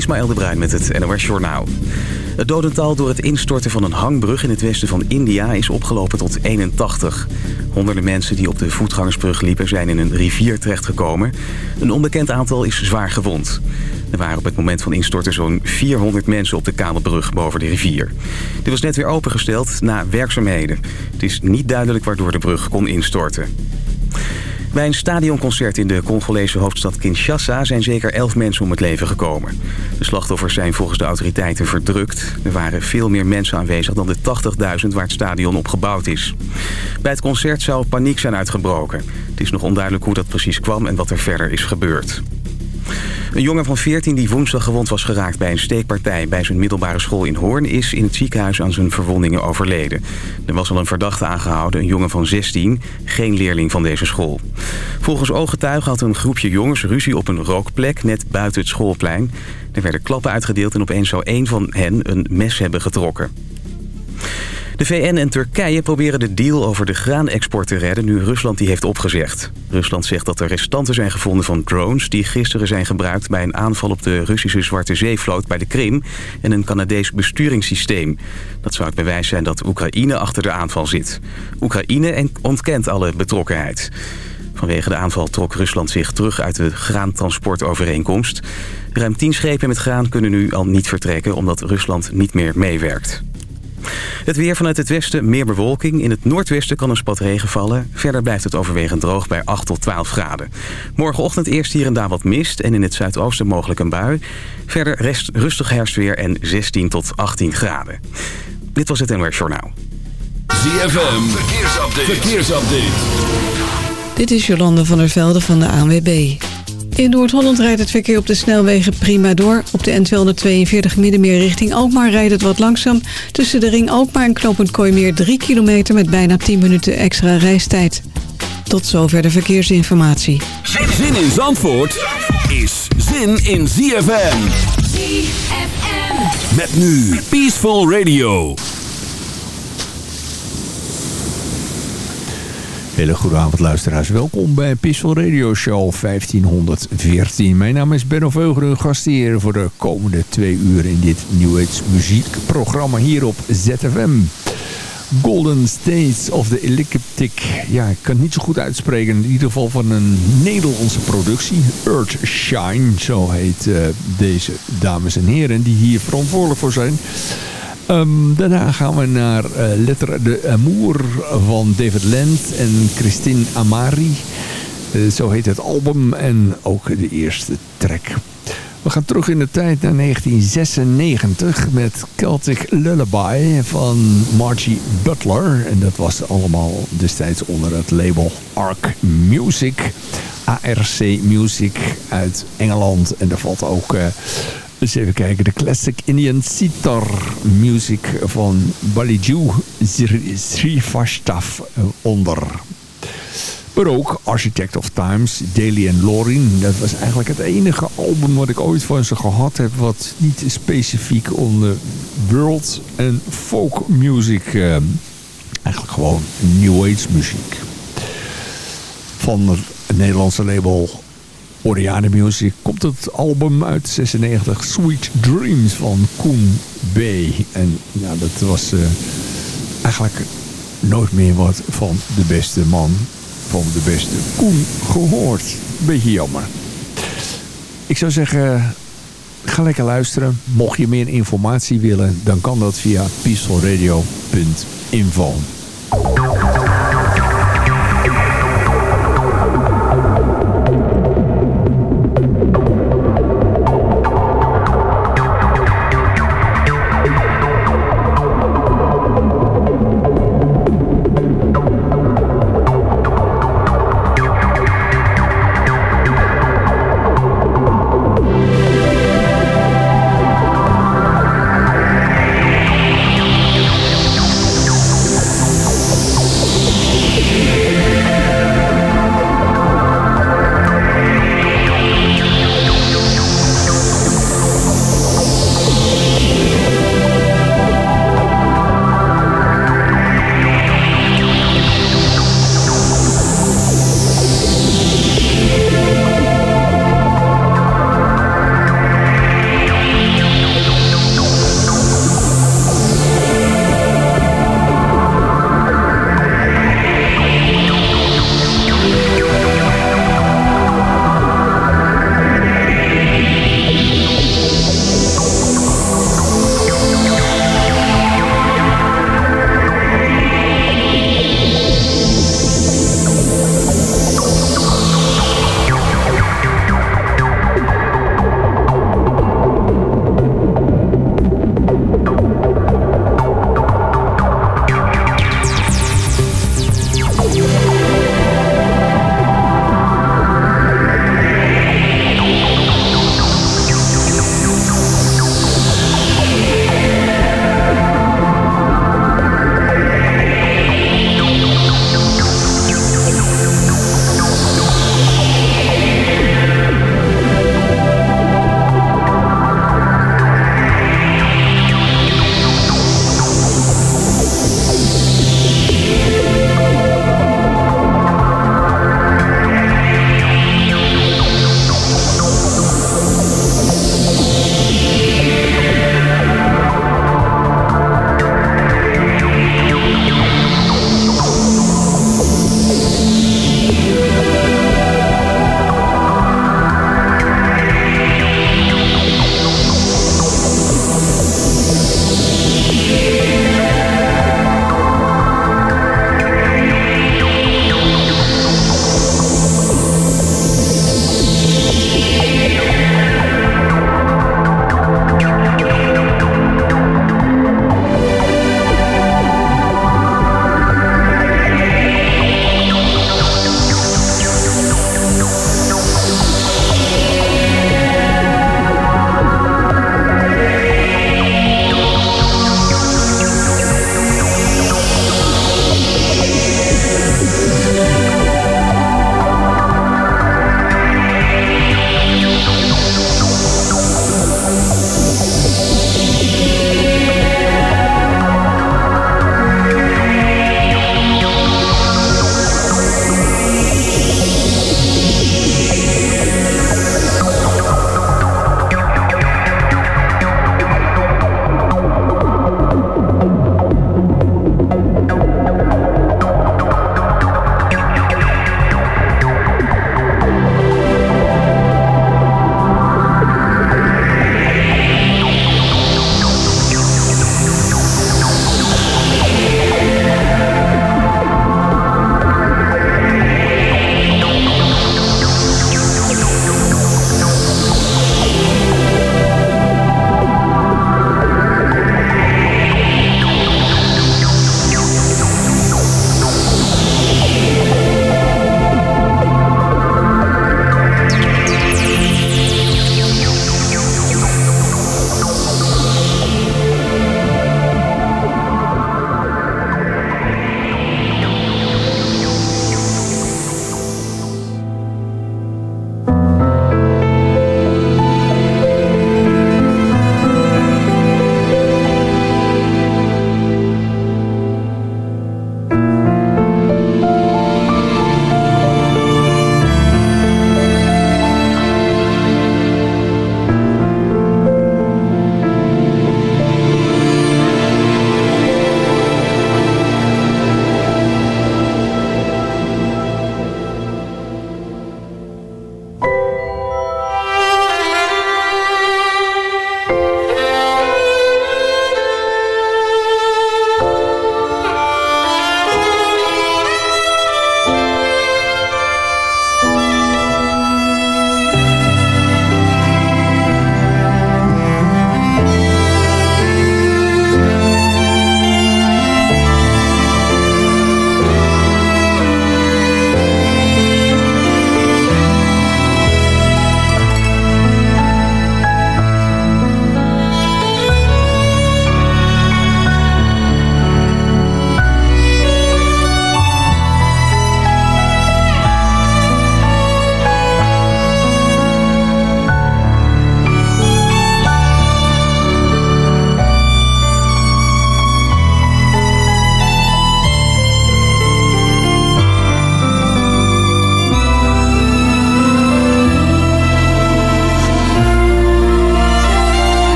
Ismaël de Bruin met het NOS Journaal. Het dodental door het instorten van een hangbrug in het westen van India is opgelopen tot 81. Honderden mensen die op de voetgangersbrug liepen zijn in een rivier terechtgekomen. Een onbekend aantal is zwaar gewond. Er waren op het moment van instorten zo'n 400 mensen op de kabelbrug boven de rivier. Die was net weer opengesteld na werkzaamheden. Het is niet duidelijk waardoor de brug kon instorten. Bij een stadionconcert in de Congolese hoofdstad Kinshasa zijn zeker elf mensen om het leven gekomen. De slachtoffers zijn volgens de autoriteiten verdrukt. Er waren veel meer mensen aanwezig dan de 80.000 waar het stadion op gebouwd is. Bij het concert zou paniek zijn uitgebroken. Het is nog onduidelijk hoe dat precies kwam en wat er verder is gebeurd. Een jongen van 14 die woensdag gewond was geraakt bij een steekpartij bij zijn middelbare school in Hoorn is in het ziekenhuis aan zijn verwondingen overleden. Er was al een verdachte aangehouden, een jongen van 16, geen leerling van deze school. Volgens ooggetuigen had een groepje jongens ruzie op een rookplek net buiten het schoolplein. Er werden klappen uitgedeeld en opeens zou één van hen een mes hebben getrokken. De VN en Turkije proberen de deal over de graanexport te redden... nu Rusland die heeft opgezegd. Rusland zegt dat er restanten zijn gevonden van drones... die gisteren zijn gebruikt bij een aanval op de Russische Zwarte Zeevloot bij de Krim... en een Canadees besturingssysteem. Dat zou het bewijs zijn dat Oekraïne achter de aanval zit. Oekraïne ontkent alle betrokkenheid. Vanwege de aanval trok Rusland zich terug uit de graantransportovereenkomst. Ruim tien schepen met graan kunnen nu al niet vertrekken... omdat Rusland niet meer meewerkt. Het weer vanuit het westen, meer bewolking. In het noordwesten kan een spat regen vallen. Verder blijft het overwegend droog bij 8 tot 12 graden. Morgenochtend eerst hier en daar wat mist en in het zuidoosten mogelijk een bui. Verder rest rustig herfstweer en 16 tot 18 graden. Dit was het NWR Journaal. ZFM, verkeersupdate. verkeersupdate. Dit is Jolande van der Velde van de ANWB. In Noord-Holland rijdt het verkeer op de snelwegen prima door. Op de N242 Middenmeer richting Alkmaar rijdt het wat langzaam. Tussen de ring Alkmaar en knooppunt Kooimeer 3 kilometer met bijna 10 minuten extra reistijd. Tot zover de verkeersinformatie. Zin in Zandvoort is zin in ZFM. ZFM. Met nu Peaceful Radio. Hele goede avond luisteraars. Welkom bij Pistol Radio Show 1514. Mijn naam is Benno Veuger, gast hier voor de komende twee uur in dit New Age muziekprogramma hier op ZFM. Golden States of the Elliptic. Ja, ik kan het niet zo goed uitspreken. In ieder geval van een Nederlandse productie. Earth Shine, zo heet uh, deze dames en heren die hier verantwoordelijk voor zijn. Um, daarna gaan we naar uh, Letter de Amour van David Lent en Christine Amari. Uh, zo heet het album en ook de eerste track. We gaan terug in de tijd naar 1996 met Celtic Lullaby van Margie Butler. En dat was allemaal destijds onder het label Arc Music. ARC Music uit Engeland. En daar valt ook... Uh, eens even kijken. De Classic Indian Sitar Music van Baliju Srivastav onder. Maar ook Architect of Times, Daly and Lorin. Dat was eigenlijk het enige album wat ik ooit van ze gehad heb... wat niet specifiek onder world en folk music... Eh, eigenlijk gewoon new age muziek. Van het Nederlandse label Oriane Music komt het album uit 96 Sweet Dreams van Koen B. En ja, dat was uh, eigenlijk nooit meer wat van de beste man van de beste Koen gehoord. Beetje jammer. Ik zou zeggen, ga lekker luisteren. Mocht je meer informatie willen, dan kan dat via peacefulradio.info.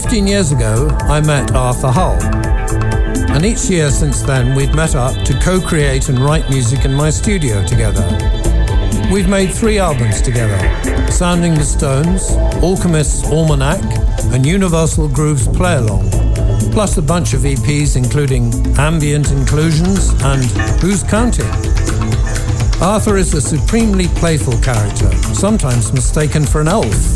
15 years ago, I met Arthur Hull. And each year since then, we've met up to co create and write music in my studio together. We've made three albums together Sounding the Stones, Alchemist's Almanac, and Universal Grooves Play Along, plus a bunch of EPs including Ambient Inclusions and Who's Counting? Arthur is a supremely playful character, sometimes mistaken for an elf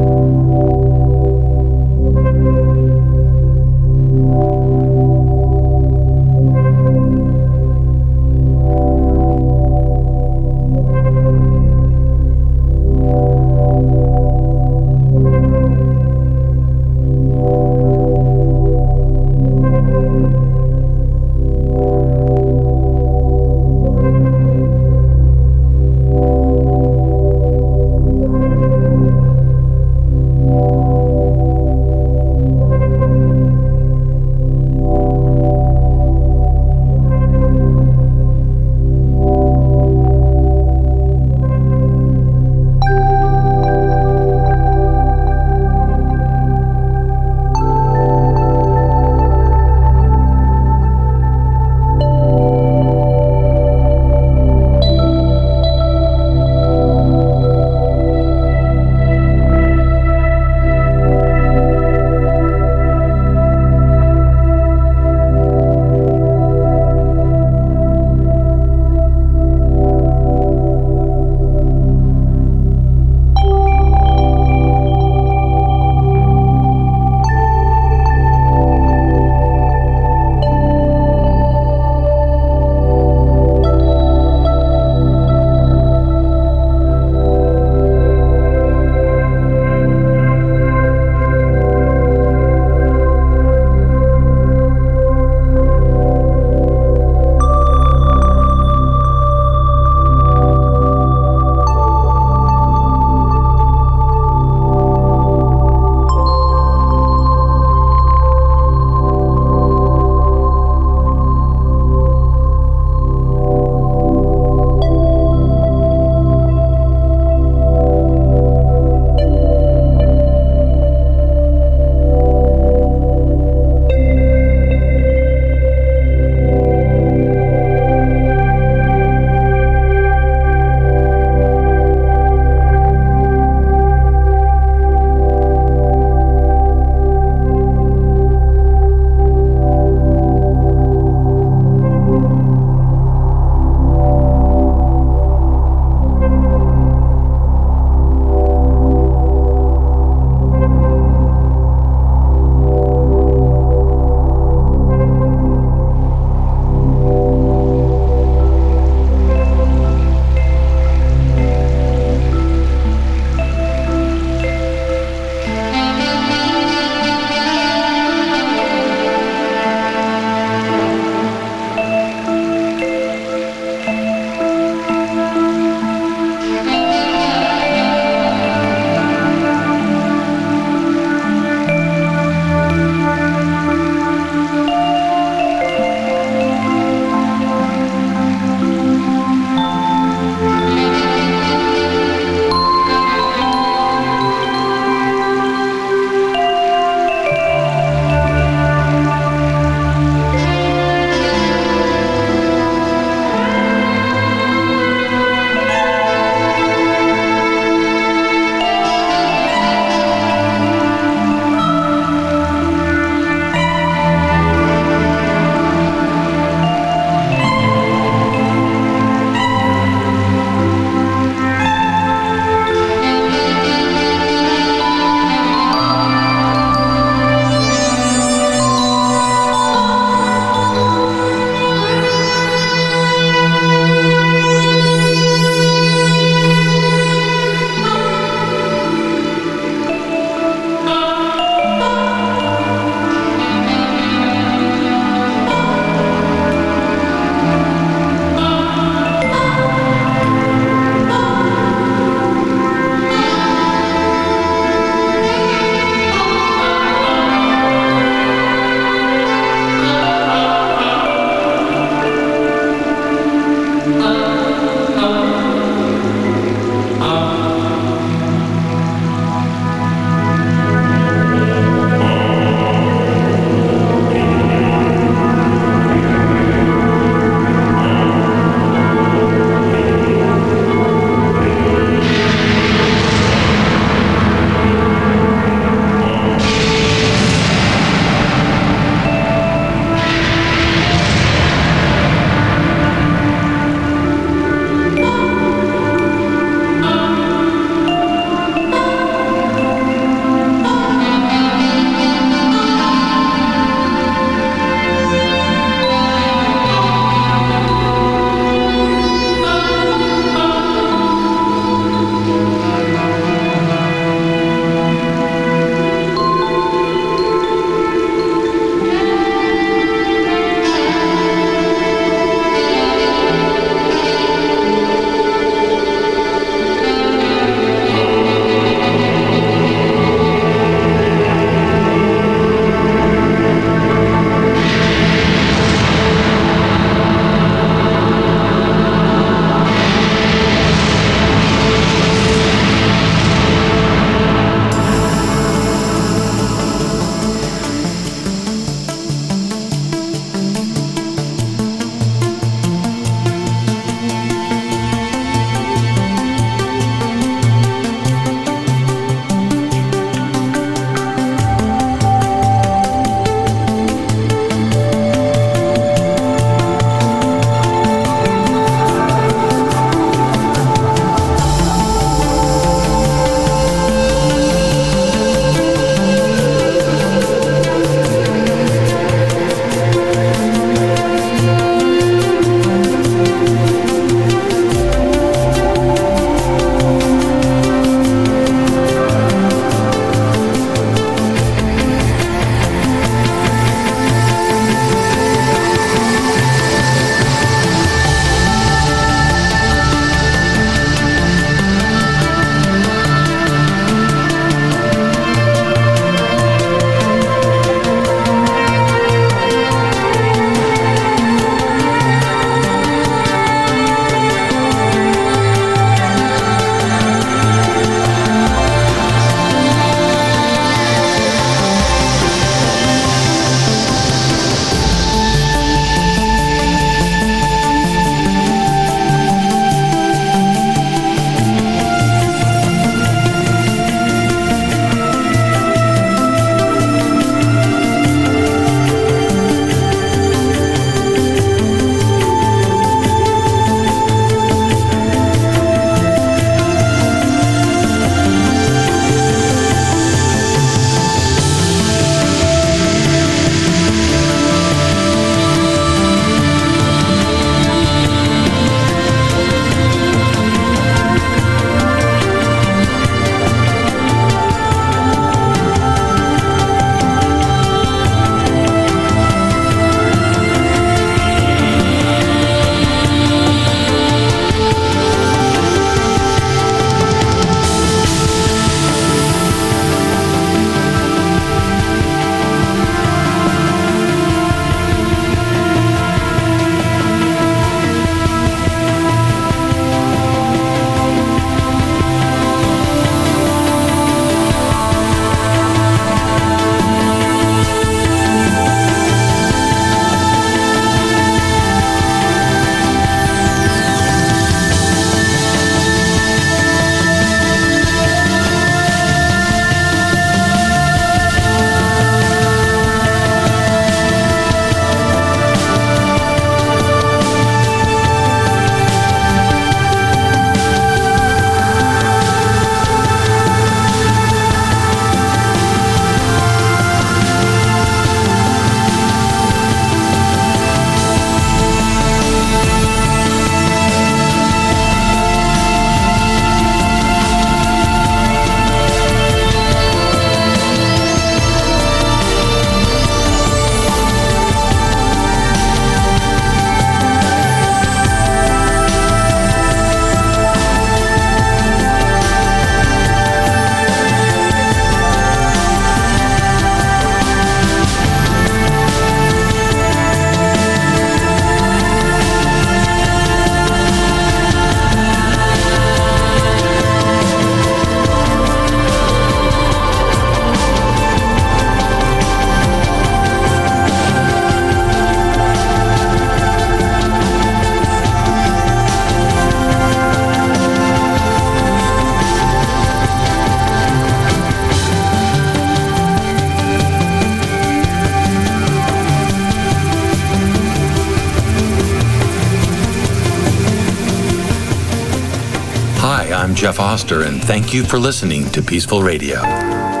I'm Jeff Oster, and thank you for listening to Peaceful Radio.